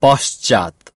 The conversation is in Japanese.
posture